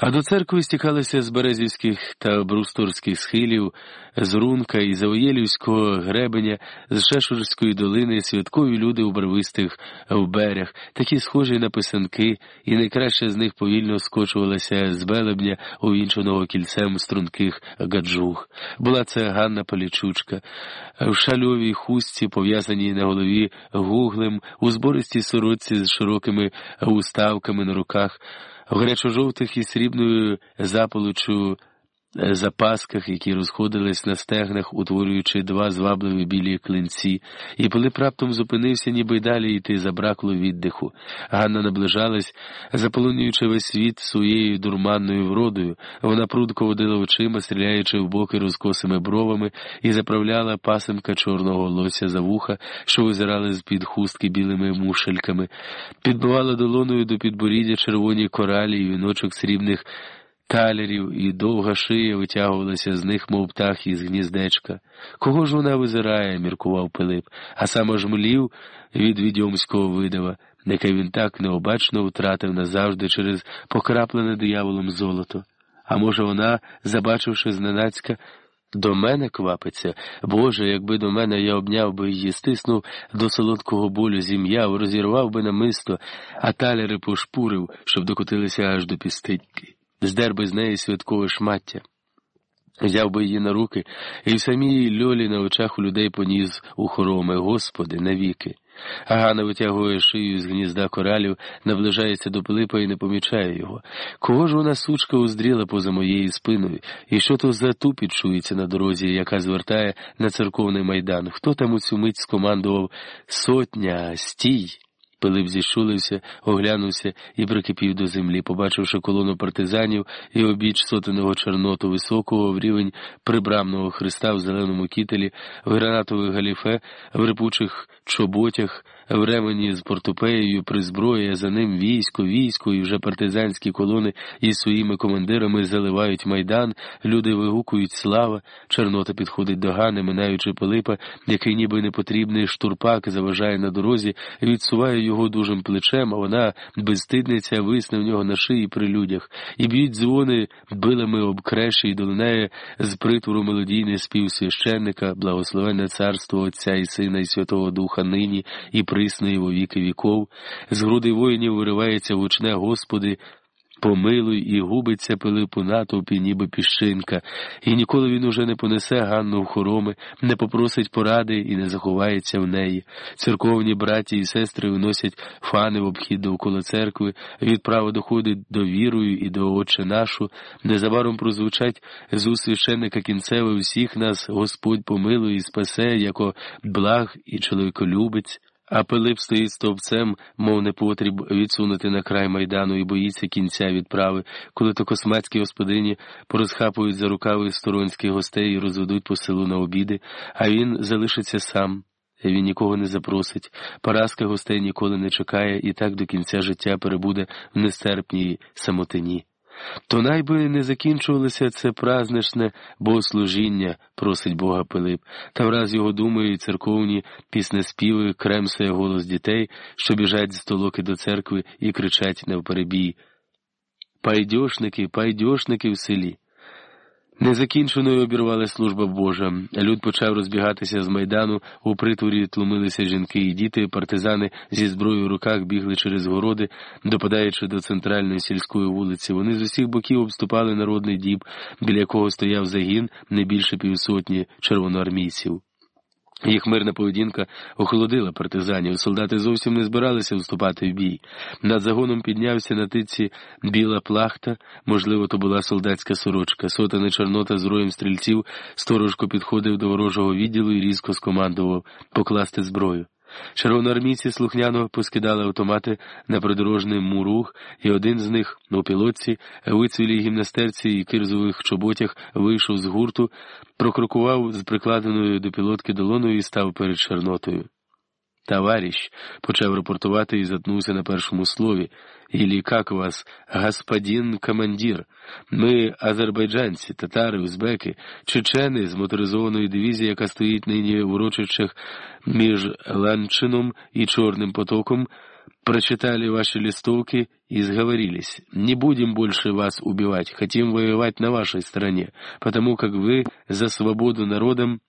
А до церкви стікалися з березівських та брустурських схилів, з Рунка і Завоєлівського гребеня, з Шешурської долини святкові люди у барвистих вберях, такі схожі на писанки, і найкраще з них повільно скочувалася з белебня, увінченого кільцем струнких гаджух. Була це Ганна Полічучка, в шальовій хустці, пов'язаній на голові гуглем, у збористій сорочці з широкими уставками на руках в гарячо-жовтих і срібною заполучу запасках, які розходились на стегнах, утворюючи два звабливі білі клинці, і Пилип раптом зупинився, ніби й далі йти забракло віддиху. Ганна наближалась, заполонюючи весь світ своєю дурманною вродою. Вона прудко водила очима, стріляючи в боки розкосими бровами, і заправляла пасенка чорного лося за вуха, що визирали з під хустки білими мушельками, підбивала долоною до підборіддя червоні коралі і віночок срібних талерів, і довга шия витягувалася з них, мов птах із гніздечка. Кого ж вона визирає, міркував Пилип, а саме ж млів від відьомського видава, яке він так необачно втратив назавжди через покраплене дияволом золото. А може, вона, забачивши зненацька, до мене квапиться, Боже, якби до мене я обняв би її, стиснув до солодкого болю, зім'яв, розірвав би намисто, а талери пошпурив, щоб докотилися аж до піститьки здер би з неї святкове шмаття. Взяв би її на руки і в самій льолі на очах у людей поніс у хороми, Господи, навіки. Агана витягує шию з гнізда коралів, наближається до Пилипа і не помічає його. Кого ж вона сучка уздріла поза моєю спиною, і що то за тупіт чується на дорозі, яка звертає на церковний майдан? Хто там у цю мить скомандував сотня, стій? Пилип зіщулився, оглянувся і прикипів до землі, побачивши колону партизанів і обіч сотеного чорноту високого в рівень прибрамного хреста в зеленому кітелі, в гранатових галіфе, в рипучих чоботях в ремені з портупеєю при зброї, а за ним військо, військо і вже партизанські колони із своїми командирами заливають майдан, люди вигукують слава, Чорнота підходить до Гани, минаючи Пилипа, який ніби непотрібний штурпак заважає на дорозі, відсуває його дужим плечем, а вона безстидниця висне в нього на шиї при людях, і б'ють дзвони билами об креші, і долинає з притвору мелодійний спів священника, благословенне царство Отця і Сина, і Святого Духа нині і при присної во віки віков, з груди воїнів виривається гучне Господи, помилуй і губиться Пилипу натовпі, ніби піщинка, і ніколи він уже не понесе Ганну в хороми, не попросить поради і не заховається в неї. Церковні браті і сестри виносять фани в обхід довкола церкви, відправа доходить до вірою і до Отче нашу, незабаром прозвучать з священника кінцеве всіх нас Господь помилує і спасе, яко благ і чоловіколюбець. А Пилип стоїть стовпцем, мов не потріб відсунути на край майдану і боїться кінця відправи, коли то космацькі господині порозхапують за рукави сторонських гостей і розведуть по селу на обіди, а він залишиться сам. Він нікого не запросить, поразка гостей ніколи не чекає і так до кінця життя перебуде в нестерпній самотині. То найби не закінчувалося це празничне богослужіння, просить Бога Пилип, та враз його думає церковні піснеспіви, кремсує голос дітей, що біжать з толоки до церкви і кричать навперебій. Пайдьошники, пайдьошники в селі. Незакінченою обірвала служба Божа. Люд почав розбігатися з майдану, у притворі тлумилися жінки і діти, партизани зі зброєю в руках бігли через городи, допадаючи до центральної сільської вулиці. Вони з усіх боків обступали народний діб, біля якого стояв загін не більше півсотні червоноармійців. Їх мирна поведінка охолодила партизанів. Солдати зовсім не збиралися вступати в бій. Над загоном піднявся на тиці біла плахта, можливо, то була солдатська сорочка. Сотана Чорнота з роєм стрільців сторожко підходив до ворожого відділу і різко скомандував покласти зброю. Червоноармійці слухняно поскидали автомати на придорожний мурух, і один з них, у пілотці, вицвілій гімнастерці і кирзових чоботях, вийшов з гурту, прокрокував з прикладеною до пілотки долоною і став перед Чорнотою. Товарищ, почав рапортувати і затнувся на першому слові. Или как вас, господин командир? Ми азербайджанці, татари, узбеки, чечени з моторизованої дивізії, яка стоїть нині в урочищах між Ланчином і Чорним потоком. прочитали ваши листовки и сговорились. Не будем больше вас убивать, хотим воевать на вашей стороне, потому как вы за свободу народам